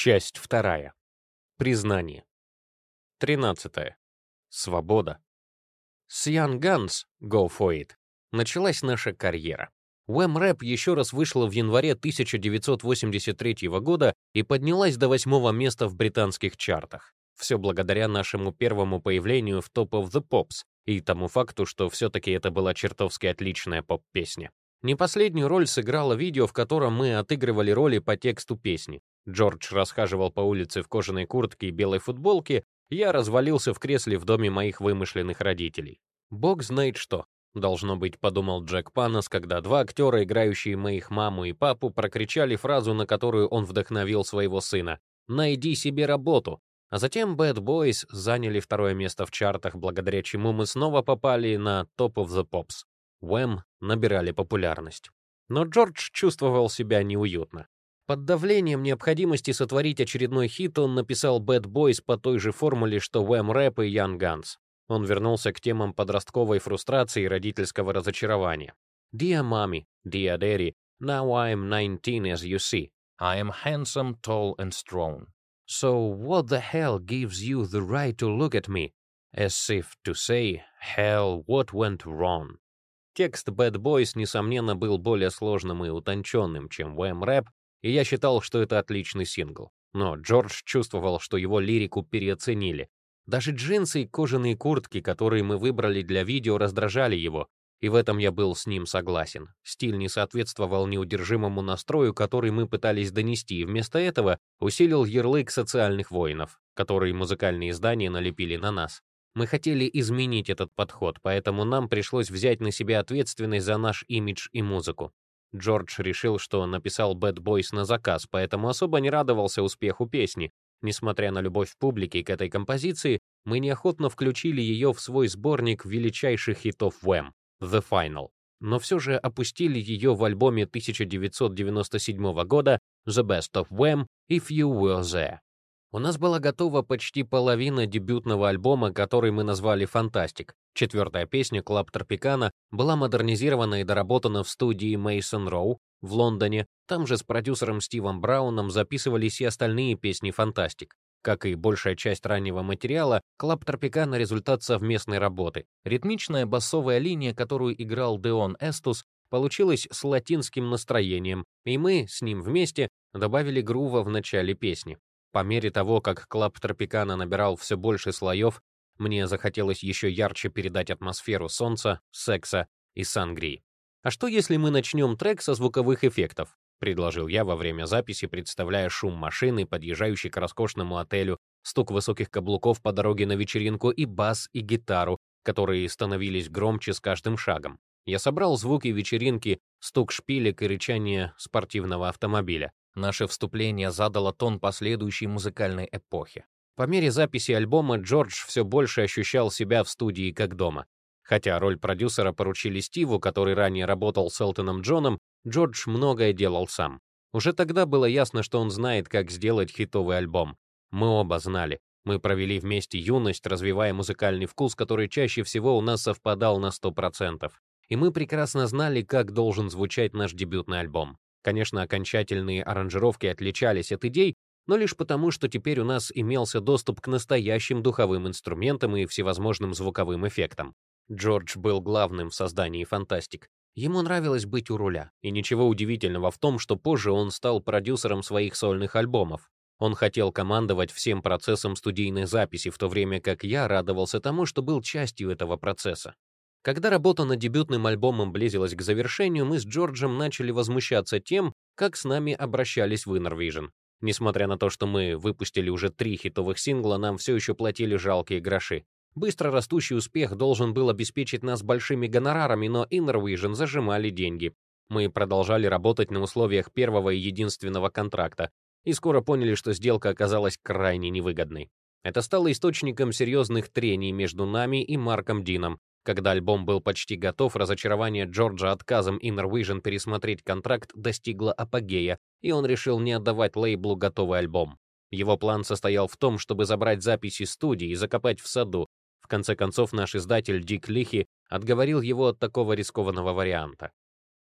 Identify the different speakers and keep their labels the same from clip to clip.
Speaker 1: Часть вторая. Признание. 13. Свобода. С Young Guns, Go For It, началась наша карьера. Wham Rap еще раз вышла в январе 1983 года и поднялась до восьмого места в британских чартах. Все благодаря нашему первому появлению в Top of the Pops и тому факту, что все-таки это была чертовски отличная поп-песня. Не последнюю роль сыграло видео, в котором мы отыгрывали роли по тексту песни. Джордж расхаживал по улице в кожаной куртке и белой футболке, я развалился в кресле в доме моих вымышленных родителей. Бог знает что. Должно быть, подумал Джек Панос, когда два актера, играющие моих маму и папу, прокричали фразу, на которую он вдохновил своего сына «Найди себе работу». А затем Bad Boys заняли второе место в чартах, благодаря чему мы снова попали на Top of the Pops. Wham набирали популярность. Но Джордж чувствовал себя неуютно. Под давлением необходимости сотворить очередной хит он написал Bad Boys по той же формуле, что Wham Rap и Young Guns. Он вернулся к темам подростковой фрустрации и родительского разочарования. Dear Mommy, Dear Daddy, now I'm 19 as you see. I am handsome, tall and strong. So what the hell gives you the right to look at me? As if to say, hell, what went wrong? Текст Bad Boys, несомненно, был более сложным и утонченным, чем Wham Rap, и я считал, что это отличный сингл. Но Джордж чувствовал, что его лирику переоценили. Даже джинсы и кожаные куртки, которые мы выбрали для видео, раздражали его, и в этом я был с ним согласен. Стиль не соответствовал неудержимому настрою, который мы пытались донести, и вместо этого усилил ярлык социальных воинов, которые музыкальные издания налепили на нас. Мы хотели изменить этот подход, поэтому нам пришлось взять на себя ответственность за наш имидж и музыку. Джордж решил, что написал Bad Boys на заказ, поэтому особо не радовался успеху песни. Несмотря на любовь публики к этой композиции, мы неохотно включили ее в свой сборник величайших хитов Wham The Final. Но все же опустили ее в альбоме 1997 года The Best of Wham If You Were There. У нас была готова почти половина дебютного альбома, который мы назвали «Fantastic». Четвертая песня «Club Tropicana» была модернизирована и доработана в студии Maison Rouge в Лондоне. Там же с продюсером Стивом Брауном записывались и остальные песни «Fantastic». Как и большая часть раннего материала, «Club Tropicana» — результат совместной работы. Ритмичная басовая линия, которую играл Деон Эстус, получилась с латинским настроением, и мы с ним вместе добавили грува в начале песни. По мере того, как клаб Тропикана набирал все больше слоев, мне захотелось еще ярче передать атмосферу солнца, секса и сангрии. «А что, если мы начнем трек со звуковых эффектов?» — предложил я во время записи, представляя шум машины, подъезжающей к роскошному отелю, стук высоких каблуков по дороге на вечеринку и бас, и гитару, которые становились громче с каждым шагом. Я собрал звуки вечеринки, стук шпилек и рычание спортивного автомобиля. Наше вступление задало тон последующей музыкальной эпохи. По мере записи альбома Джордж все больше ощущал себя в студии как дома. Хотя роль продюсера поручили Стиву, который ранее работал с Элтоном Джоном, Джордж многое делал сам. Уже тогда было ясно, что он знает, как сделать хитовый альбом. Мы оба знали. Мы провели вместе юность, развивая музыкальный вкус, который чаще всего у нас совпадал на 100%. И мы прекрасно знали, как должен звучать наш дебютный альбом. Конечно, окончательные аранжировки отличались от идей, но лишь потому, что теперь у нас имелся доступ к настоящим духовым инструментам и всевозможным звуковым эффектам. Джордж был главным в создании фантастик. Ему нравилось быть у руля, и ничего удивительного в том, что позже он стал продюсером своих сольных альбомов. Он хотел командовать всем процессом студийной записи, в то время как я радовался тому, что был частью этого процесса. Когда работа над дебютным альбомом близилась к завершению, мы с Джорджем начали возмущаться тем, как с нами обращались в Inner Vision. Несмотря на то, что мы выпустили уже три хитовых сингла, нам все еще платили жалкие гроши. Быстро растущий успех должен был обеспечить нас большими гонорарами, но Inner Vision зажимали деньги. Мы продолжали работать на условиях первого и единственного контракта, и скоро поняли, что сделка оказалась крайне невыгодной. Это стало источником серьезных трений между нами и Марком Дином, когда альбом был почти готов, разочарование Джорджа отказом Inner Vision пересмотреть контракт достигло апогея, и он решил не отдавать лейблу готовый альбом. Его план состоял в том, чтобы забрать записи студии и закопать в саду. В конце концов, наш издатель Дик Лихи отговорил его от такого рискованного варианта.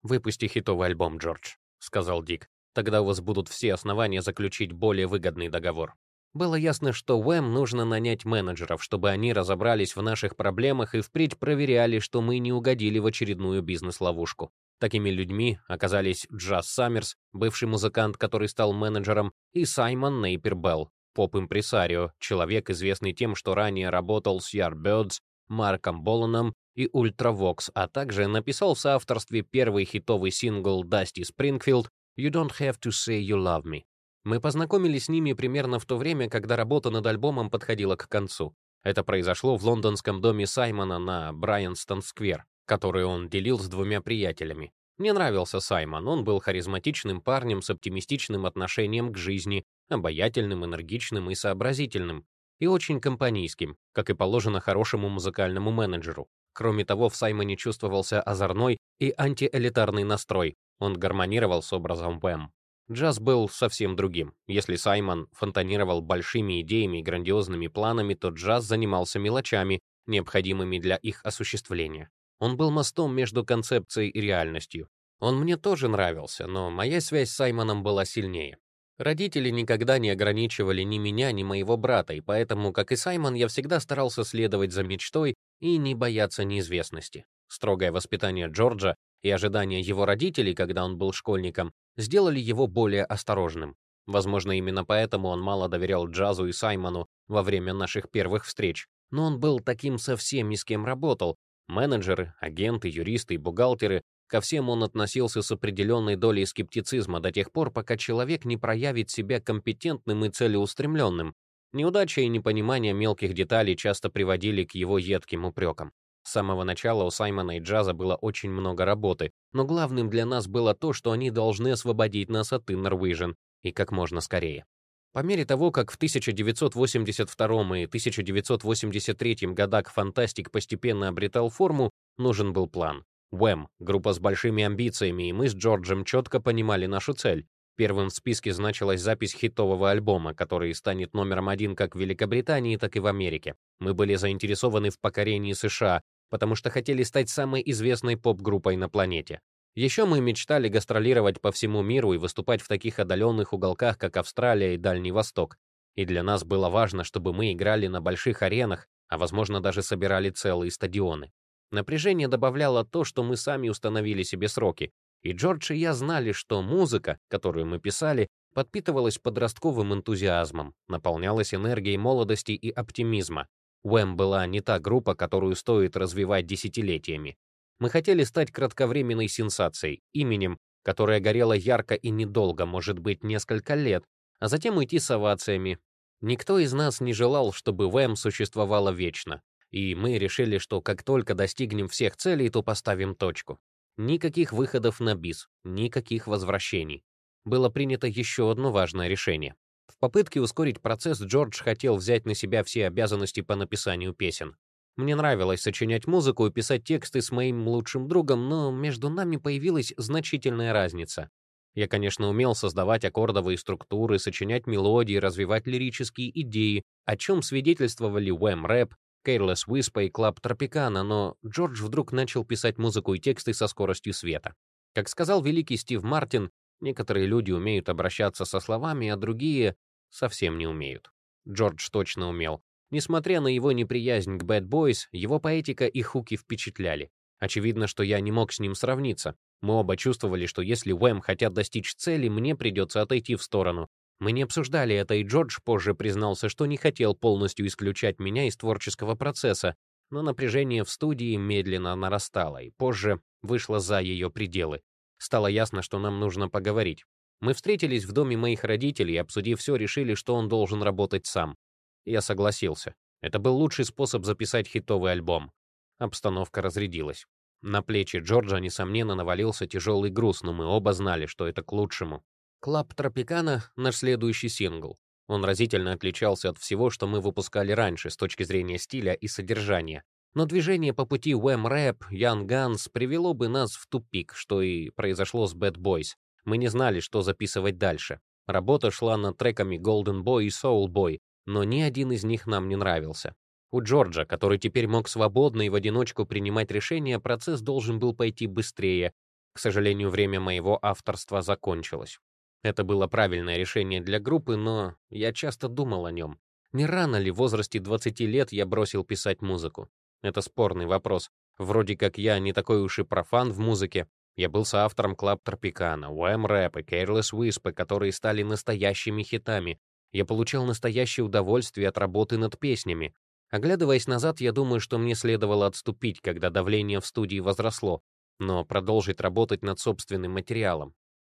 Speaker 1: «Выпусти хитовый альбом, Джордж», — сказал Дик. Тогда у вас будут все основания заключить более выгодный договор. Было ясно, что Уэм нужно нанять менеджеров, чтобы они разобрались в наших проблемах и впредь проверяли, что мы не угодили в очередную бизнес-ловушку. Такими людьми оказались Джаз Саммерс, бывший музыкант, который стал менеджером, и Саймон Нейпер Белл, поп-импресарио, человек, известный тем, что ранее работал с Yardbirds, Марком Боланом и Ultravox, а также написал в соавторстве первый хитовый сингл Dusty Springfield «You Don't Have to Say You Love Me». Мы познакомились с ними примерно в то время, когда работа над альбомом подходила к концу. Это произошло в лондонском доме Саймона на Брайанстон-сквер, который он делил с двумя приятелями. Мне нравился Саймон, он был харизматичным парнем с оптимистичным отношением к жизни, обаятельным, энергичным и сообразительным, и очень компанийским, как и положено хорошему музыкальному менеджеру. Кроме того, в Саймоне чувствовался озорной и антиэлитарный настрой, он гармонировал с образом Вэм. Джаз был совсем другим. Если Саймон фонтанировал большими идеями и грандиозными планами, то джаз занимался мелочами, необходимыми для их осуществления. Он был мостом между концепцией и реальностью. Он мне тоже нравился, но моя связь с Саймоном была сильнее. Родители никогда не ограничивали ни меня, ни моего брата, и поэтому, как и Саймон, я всегда старался следовать за мечтой и не бояться неизвестности. Строгое воспитание Джорджа и ожидания его родителей, когда он был школьником, сделали его более осторожным. Возможно, именно поэтому он мало доверял Джазу и Саймону во время наших первых встреч. Но он был таким со всеми, с кем работал. Менеджеры, агенты, юристы и бухгалтеры. Ко всем он относился с определенной долей скептицизма до тех пор, пока человек не проявит себя компетентным и целеустремленным. Неудача и непонимание мелких деталей часто приводили к его едким упрекам. С самого начала у Саймона и Джаза было очень много работы, но главным для нас было то, что они должны освободить нас от Vision, и как можно скорее. По мере того, как в 1982 и 1983 годах фантастик постепенно обретал форму, нужен был план. Уэм, группа с большими амбициями, и мы с Джорджем четко понимали нашу цель. Первым в списке значилась запись хитового альбома, который станет номером один как в Великобритании, так и в Америке. Мы были заинтересованы в покорении США, потому что хотели стать самой известной поп-группой на планете. Еще мы мечтали гастролировать по всему миру и выступать в таких отдаленных уголках, как Австралия и Дальний Восток. И для нас было важно, чтобы мы играли на больших аренах, а возможно даже собирали целые стадионы. Напряжение добавляло то, что мы сами установили себе сроки. И Джордж и я знали, что музыка, которую мы писали, подпитывалась подростковым энтузиазмом, наполнялась энергией молодости и оптимизма, Уэм была не та группа, которую стоит развивать десятилетиями. Мы хотели стать кратковременной сенсацией, именем, которое горело ярко и недолго, может быть, несколько лет, а затем уйти с овациями. Никто из нас не желал, чтобы Вэм существовала вечно, и мы решили, что как только достигнем всех целей, то поставим точку. Никаких выходов на бис, никаких возвращений. Было принято еще одно важное решение. В попытке ускорить процесс Джордж хотел взять на себя все обязанности по написанию песен. Мне нравилось сочинять музыку и писать тексты с моим лучшим другом, но между нами появилась значительная разница. Я, конечно, умел создавать аккордовые структуры, сочинять мелодии, развивать лирические идеи, о чем свидетельствовали Wham Rap, Careless Whisper и Club Tropicana, но Джордж вдруг начал писать музыку и тексты со скоростью света. Как сказал великий Стив Мартин, некоторые люди умеют обращаться со словами, а другие совсем не умеют. Джордж точно умел. Несмотря на его неприязнь к Bad Boys, его поэтика и хуки впечатляли. Очевидно, что я не мог с ним сравниться. Мы оба чувствовали, что если Уэм хотят достичь цели, мне придется отойти в сторону. Мы не обсуждали это, и Джордж позже признался, что не хотел полностью исключать меня из творческого процесса, но напряжение в студии медленно нарастало, и позже вышло за ее пределы. Стало ясно, что нам нужно поговорить. Мы встретились в доме моих родителей обсудив все, решили, что он должен работать сам. Я согласился. Это был лучший способ записать хитовый альбом. Обстановка разрядилась. На плечи Джорджа, несомненно, навалился тяжелый груз, но мы оба знали, что это к лучшему. «Club Tropicana» — наш следующий сингл. Он разительно отличался от всего, что мы выпускали раньше с точки зрения стиля и содержания. Но движение по пути Rap, Young Guns привело бы нас в тупик, что и произошло с Bad Boys. Мы не знали, что записывать дальше. Работа шла над треками Golden Boy и Soul Boy, но ни один из них нам не нравился. У Джорджа, который теперь мог свободно и в одиночку принимать решения, процесс должен был пойти быстрее. К сожалению, время моего авторства закончилось. Это было правильное решение для группы, но я часто думал о нем. Не рано ли в возрасте 20 лет я бросил писать музыку? Это спорный вопрос. Вроде как я не такой уж и профан в музыке. Я был соавтором Club Tropicana, Wham Rap и Careless Whisper, которые стали настоящими хитами. Я получал настоящее удовольствие от работы над песнями. Оглядываясь назад, я думаю, что мне следовало отступить, когда давление в студии возросло, но продолжить работать над собственным материалом.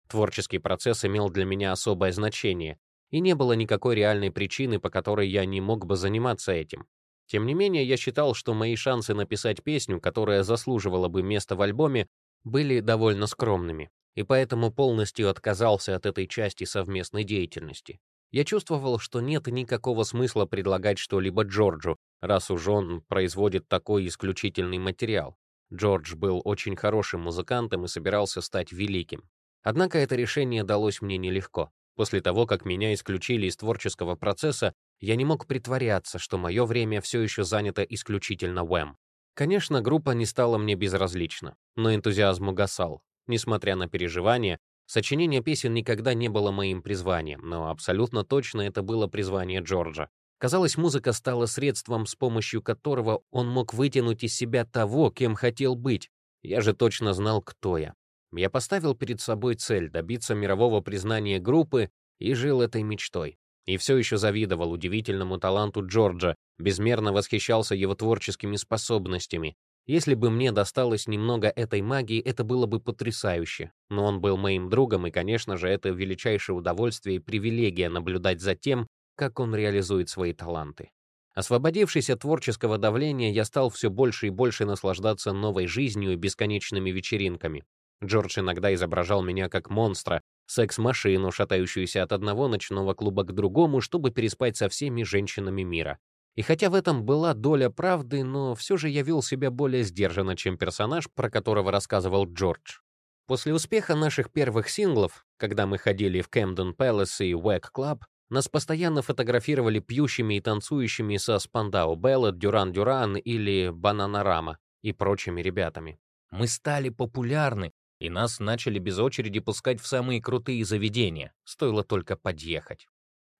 Speaker 1: Творческий процесс имел для меня особое значение, и не было никакой реальной причины, по которой я не мог бы заниматься этим. Тем не менее, я считал, что мои шансы написать песню, которая заслуживала бы места в альбоме, были довольно скромными, и поэтому полностью отказался от этой части совместной деятельности. Я чувствовал, что нет никакого смысла предлагать что-либо Джорджу, раз уж он производит такой исключительный материал. Джордж был очень хорошим музыкантом и собирался стать великим. Однако это решение далось мне нелегко. После того, как меня исключили из творческого процесса, я не мог притворяться, что мое время все еще занято исключительно Уэм. Конечно, группа не стала мне безразлична, но энтузиазм угасал. Несмотря на переживания, сочинение песен никогда не было моим призванием, но абсолютно точно это было призвание Джорджа. Казалось, музыка стала средством, с помощью которого он мог вытянуть из себя того, кем хотел быть. Я же точно знал, кто я. Я поставил перед собой цель добиться мирового признания группы и жил этой мечтой. И все еще завидовал удивительному таланту Джорджа, безмерно восхищался его творческими способностями. Если бы мне досталось немного этой магии, это было бы потрясающе. Но он был моим другом, и, конечно же, это величайшее удовольствие и привилегия наблюдать за тем, как он реализует свои таланты. Освободившись от творческого давления, я стал все больше и больше наслаждаться новой жизнью и бесконечными вечеринками. Джордж иногда изображал меня как монстра, секс-машину, шатающуюся от одного ночного клуба к другому, чтобы переспать со всеми женщинами мира. И хотя в этом была доля правды, но все же я вел себя более сдержанно, чем персонаж, про которого рассказывал Джордж. После успеха наших первых синглов, когда мы ходили в Camden Palace и Wack Club, нас постоянно фотографировали пьющими и танцующими со Спандау Беллет, Дюран Дюран или Бананарама и прочими ребятами. Мы стали популярны, и нас начали без очереди пускать в самые крутые заведения, стоило только подъехать.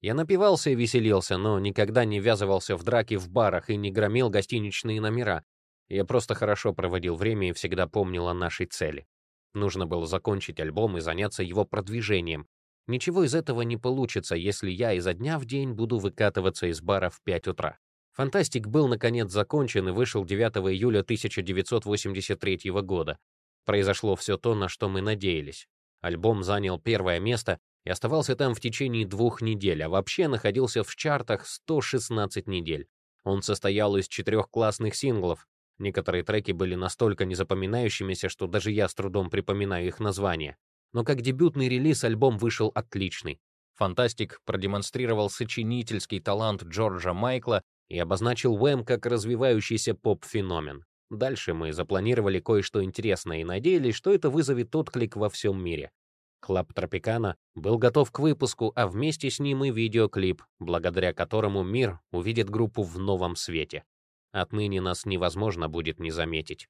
Speaker 1: Я напивался и веселился, но никогда не ввязывался в драки в барах и не громил гостиничные номера. Я просто хорошо проводил время и всегда помнил о нашей цели. Нужно было закончить альбом и заняться его продвижением. Ничего из этого не получится, если я изо дня в день буду выкатываться из бара в 5 утра. «Фантастик» был, наконец, закончен и вышел 9 июля 1983 года. Произошло все то, на что мы надеялись. Альбом занял первое место и оставался там в течение двух недель, а вообще находился в чартах 116 недель. Он состоял из четырех классных синглов. Некоторые треки были настолько незапоминающимися, что даже я с трудом припоминаю их названия. Но как дебютный релиз альбом вышел отличный. Fantastic продемонстрировал сочинительский талант Джорджа Майкла и обозначил Wham! как развивающийся поп-феномен. Дальше мы запланировали кое-что интересное и надеялись, что это вызовет отклик во всем мире. Club Tropicana был готов к выпуску, а вместе с ним и видеоклип, благодаря которому мир увидит группу в новом свете. Отныне нас невозможно будет не заметить.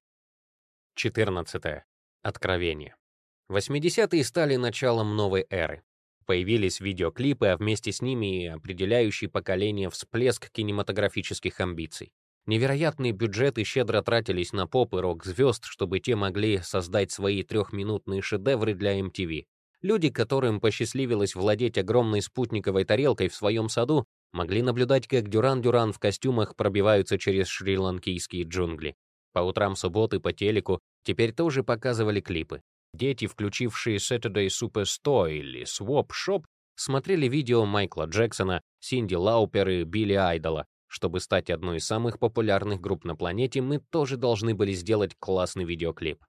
Speaker 1: 14. Откровение. 80-е стали началом новой эры. Появились видеоклипы, а вместе с ними и определяющий поколение всплеск кинематографических амбиций. Невероятные бюджеты щедро тратились на поп и рок-звезд, чтобы те могли создать свои трехминутные шедевры для MTV. Люди, которым посчастливилось владеть огромной спутниковой тарелкой в своем саду, могли наблюдать, как Дюран-Дюран в костюмах пробиваются через шри-ланкийские джунгли. По утрам субботы по телеку теперь тоже показывали клипы. Дети, включившие Saturday Superstore или Swap Shop, смотрели видео Майкла Джексона, Синди Лаупер и Билли Айдола, чтобы стать одной из самых популярных групп на планете, мы тоже должны были сделать классный видеоклип.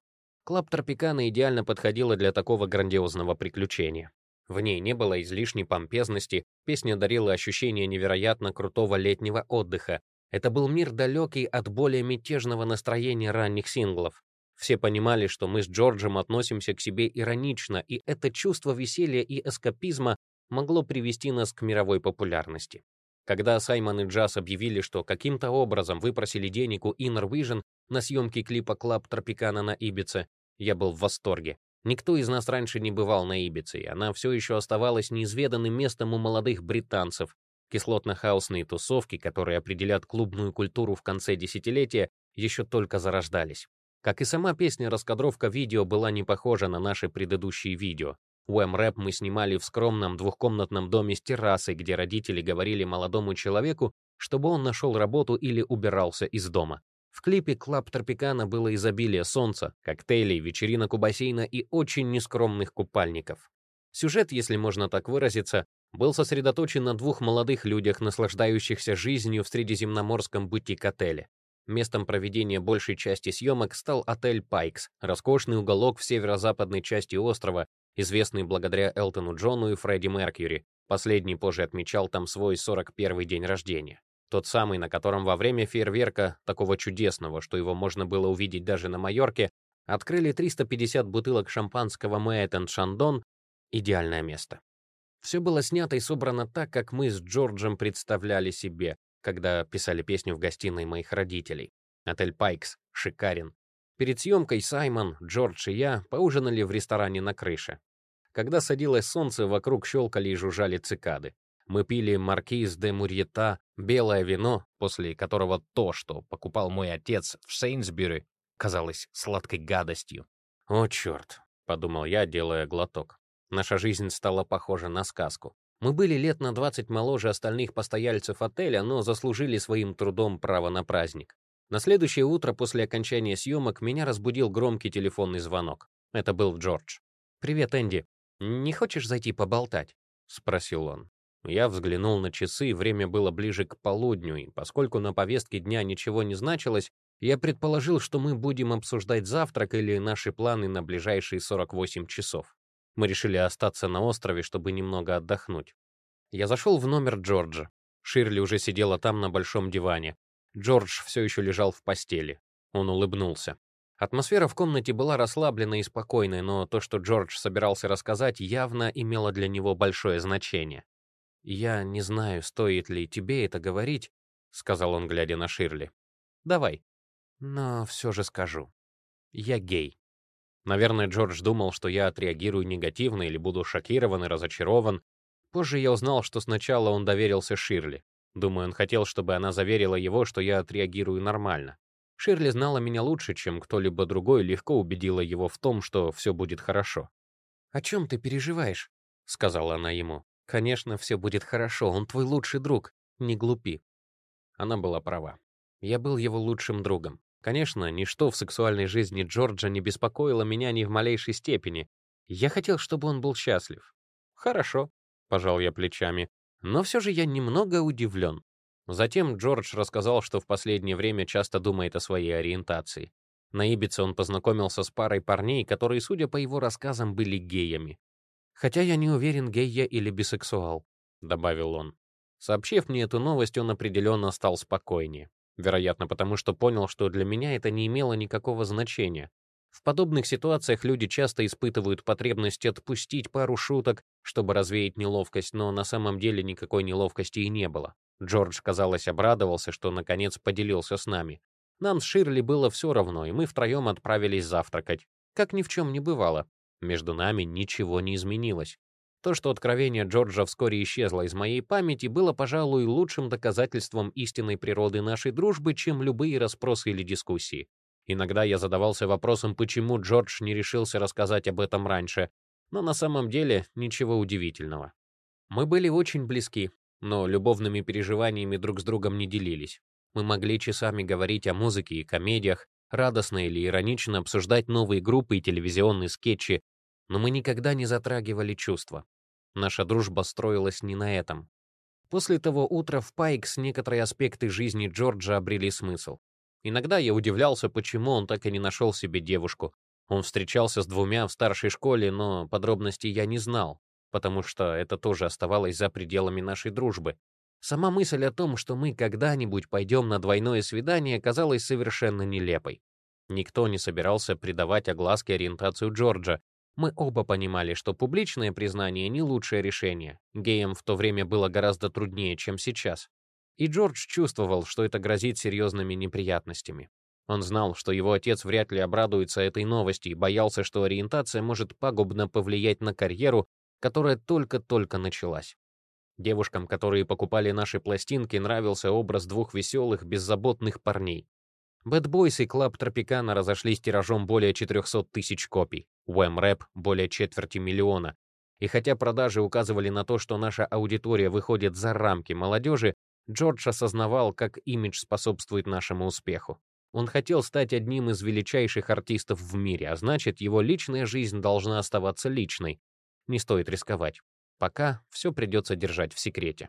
Speaker 1: Club Tropicana идеально подходила для такого грандиозного приключения. В ней не было излишней помпезности, песня дарила ощущение невероятно крутого летнего отдыха. Это был мир далекий от более мятежного настроения ранних синглов. Все понимали, что мы с Джорджем относимся к себе иронично, и это чувство веселья и эскапизма могло привести нас к мировой популярности. Когда Саймон и Джаз объявили, что каким-то образом выпросили денег у Inner Vision на съемки клипа Club Tropicana на Ибице, я был в восторге. Никто из нас раньше не бывал на Ибице, и она все еще оставалась неизведанным местом у молодых британцев. Кислотно-хаусные тусовки, которые определят клубную культуру в конце десятилетия, еще только зарождались. Как и сама песня, раскадровка видео была не похожа на наши предыдущие видео. Wham Rap мы снимали в скромном двухкомнатном доме с террасой, где родители говорили молодому человеку, чтобы он нашел работу или убирался из дома. В клипе «Club Tropicana» было изобилие солнца, коктейлей, вечеринок у бассейна и очень нескромных купальников. Сюжет, если можно так выразиться, был сосредоточен на двух молодых людях, наслаждающихся жизнью в средиземноморском бутик-отеле. Местом проведения большей части съемок стал отель «Пайкс», роскошный уголок в северо-западной части острова, известный благодаря Элтону Джону и Фредди Меркьюри. Последний позже отмечал там свой 41-й день рождения. Тот самый, на котором во время фейерверка, такого чудесного, что его можно было увидеть даже на Майорке, открыли 350 бутылок шампанского Мэттен Шандон. Идеальное место. Все было снято и собрано так, как мы с Джорджем представляли себе, когда писали песню в гостиной моих родителей. Отель Пайкс шикарен. Перед съемкой Саймон, Джордж и я поужинали в ресторане на крыше. Когда садилось солнце, вокруг щелкали и жужжали цикады. Мы пили маркиз де Мурьета, белое вино, после которого то, что покупал мой отец в Сейнсбюри, казалось сладкой гадостью. «О, черт!» — подумал я, делая глоток. Наша жизнь стала похожа на сказку. Мы были лет на 20 моложе остальных постояльцев отеля, но заслужили своим трудом право на праздник. На следующее утро после окончания съемок меня разбудил громкий телефонный звонок. Это был Джордж. «Привет, Энди. Не хочешь зайти поболтать?» — спросил он. Я взглянул на часы, время было ближе к полудню, и поскольку на повестке дня ничего не значилось, я предположил, что мы будем обсуждать завтрак или наши планы на ближайшие 48 часов. Мы решили остаться на острове, чтобы немного отдохнуть. Я зашел в номер Джорджа. Ширли уже сидела там на большом диване. Джордж все еще лежал в постели. Он улыбнулся. Атмосфера в комнате была расслабленной и спокойной, но то, что Джордж собирался рассказать, явно имело для него большое значение. «Я не знаю, стоит ли тебе это говорить», — сказал он, глядя на Ширли. «Давай». «Но все же скажу. Я гей». Наверное, Джордж думал, что я отреагирую негативно или буду шокирован и разочарован. Позже я узнал, что сначала он доверился Ширли. Думаю, он хотел, чтобы она заверила его, что я отреагирую нормально. Ширли знала меня лучше, чем кто-либо другой, легко убедила его в том, что все будет хорошо. «О чем ты переживаешь?» — сказала она ему. «Конечно, все будет хорошо, он твой лучший друг. Не глупи». Она была права. Я был его лучшим другом. Конечно, ничто в сексуальной жизни Джорджа не беспокоило меня ни в малейшей степени. Я хотел, чтобы он был счастлив. Хорошо, пожал я плечами, но все же я немного удивлен. Затем Джордж рассказал, что в последнее время часто думает о своей ориентации. На Ибице он познакомился с парой парней, которые, судя по его рассказам, были геями. «Хотя я не уверен, гей я или бисексуал», — добавил он. Сообщив мне эту новость, он определенно стал спокойнее. Вероятно, потому что понял, что для меня это не имело никакого значения. В подобных ситуациях люди часто испытывают потребность отпустить пару шуток, чтобы развеять неловкость, но на самом деле никакой неловкости и не было. Джордж, казалось, обрадовался, что наконец поделился с нами. Нам с Ширли было все равно, и мы втроем отправились завтракать. Как ни в чем не бывало. Между нами ничего не изменилось. То, что откровение Джорджа вскоре исчезло из моей памяти, было, пожалуй, лучшим доказательством истинной природы нашей дружбы, чем любые расспросы или дискуссии. Иногда я задавался вопросом, почему Джордж не решился рассказать об этом раньше, но на самом деле ничего удивительного. Мы были очень близки, но любовными переживаниями друг с другом не делились. Мы могли часами говорить о музыке и комедиях, радостно или иронично обсуждать новые группы и телевизионные скетчи, но мы никогда не затрагивали чувства. Наша дружба строилась не на этом. После того утра в Пайкс некоторые аспекты жизни Джорджа обрели смысл. Иногда я удивлялся, почему он так и не нашел себе девушку. Он встречался с двумя в старшей школе, но подробностей я не знал, потому что это тоже оставалось за пределами нашей дружбы. Сама мысль о том, что мы когда-нибудь пойдем на двойное свидание, казалась совершенно нелепой. Никто не собирался придавать огласке ориентацию Джорджа, мы оба понимали, что публичное признание не лучшее решение. Геям в то время было гораздо труднее, чем сейчас. И Джордж чувствовал, что это грозит серьезными неприятностями. Он знал, что его отец вряд ли обрадуется этой новости и боялся, что ориентация может пагубно повлиять на карьеру, которая только-только началась. Девушкам, которые покупали наши пластинки, нравился образ двух веселых, беззаботных парней. Bad Boys и Club Tropicana разошлись тиражом более 400 тысяч копий, Wham Rap — более четверти миллиона. И хотя продажи указывали на то, что наша аудитория выходит за рамки молодежи, Джордж осознавал, как имидж способствует нашему успеху. Он хотел стать одним из величайших артистов в мире, а значит, его личная жизнь должна оставаться личной. Не стоит рисковать. Пока все придется держать в секрете.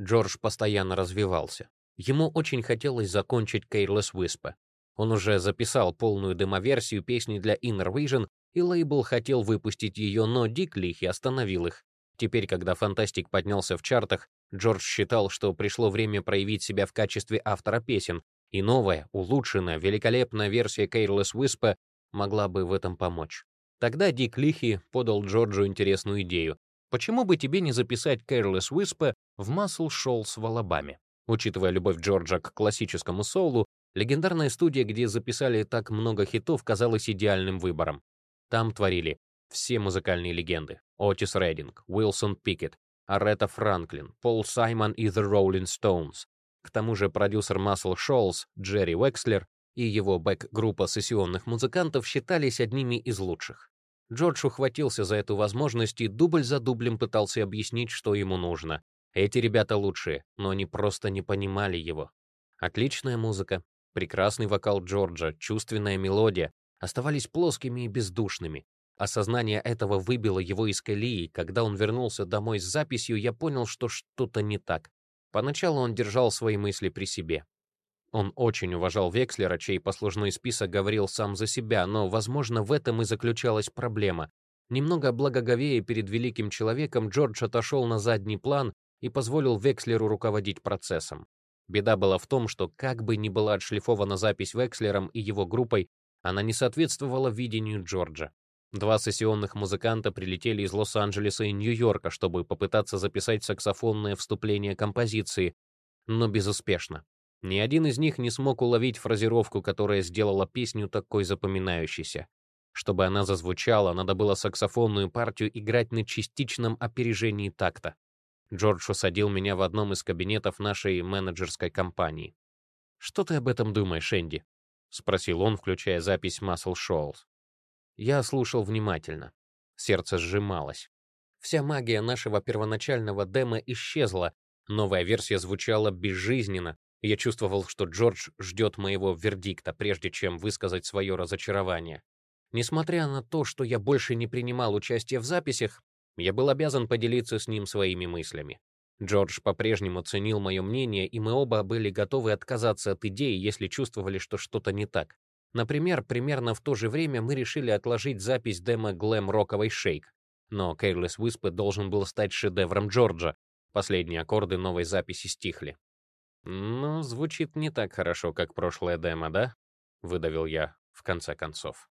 Speaker 1: Джордж постоянно развивался. Ему очень хотелось закончить Careless Whisper. Он уже записал полную демоверсию песни для Inner Vision, и лейбл хотел выпустить ее, но Дик Лихи остановил их. Теперь, когда Фантастик поднялся в чартах, Джордж считал, что пришло время проявить себя в качестве автора песен, и новая, улучшенная, великолепная версия Careless Whisper могла бы в этом помочь. Тогда Дик Лихи подал Джорджу интересную идею. Почему бы тебе не записать Careless Whisper в Muscle Shoals в Алабаме? Учитывая любовь Джорджа к классическому соулу, легендарная студия, где записали так много хитов, казалась идеальным выбором. Там творили все музыкальные легенды. Отис Рединг, Уилсон Пикет, Аретта Франклин, Пол Саймон и The Rolling Stones. К тому же продюсер Масл Шолс, Джерри Уэкслер и его бэк-группа сессионных музыкантов считались одними из лучших. Джордж ухватился за эту возможность и дубль за дублем пытался объяснить, что ему нужно. Эти ребята лучшие, но они просто не понимали его. Отличная музыка, прекрасный вокал Джорджа, чувственная мелодия оставались плоскими и бездушными. Осознание этого выбило его из колеи. Когда он вернулся домой с записью, я понял, что что-то не так. Поначалу он держал свои мысли при себе. Он очень уважал Векслера, чей послужной список говорил сам за себя, но, возможно, в этом и заключалась проблема. Немного благоговея перед великим человеком, Джордж отошел на задний план и позволил Векслеру руководить процессом. Беда была в том, что как бы ни была отшлифована запись Векслером и его группой, она не соответствовала видению Джорджа. Два сессионных музыканта прилетели из Лос-Анджелеса и Нью-Йорка, чтобы попытаться записать саксофонное вступление композиции, но безуспешно. Ни один из них не смог уловить фразировку, которая сделала песню такой запоминающейся. Чтобы она зазвучала, надо было саксофонную партию играть на частичном опережении такта. Джордж усадил меня в одном из кабинетов нашей менеджерской компании. «Что ты об этом думаешь, Энди?» — спросил он, включая запись Muscle Shoals. Я слушал внимательно. Сердце сжималось. Вся магия нашего первоначального демо исчезла. Новая версия звучала безжизненно, я чувствовал, что Джордж ждет моего вердикта, прежде чем высказать свое разочарование. Несмотря на то, что я больше не принимал участия в записях, я был обязан поделиться с ним своими мыслями. Джордж по-прежнему ценил мое мнение, и мы оба были готовы отказаться от идеи, если чувствовали, что что-то не так. Например, примерно в то же время мы решили отложить запись демо глэм-роковой «Шейк». Но Careless Whisper должен был стать шедевром Джорджа. Последние аккорды новой записи стихли. «Ну, звучит не так хорошо, как прошлое демо, да?» — выдавил я в конце концов.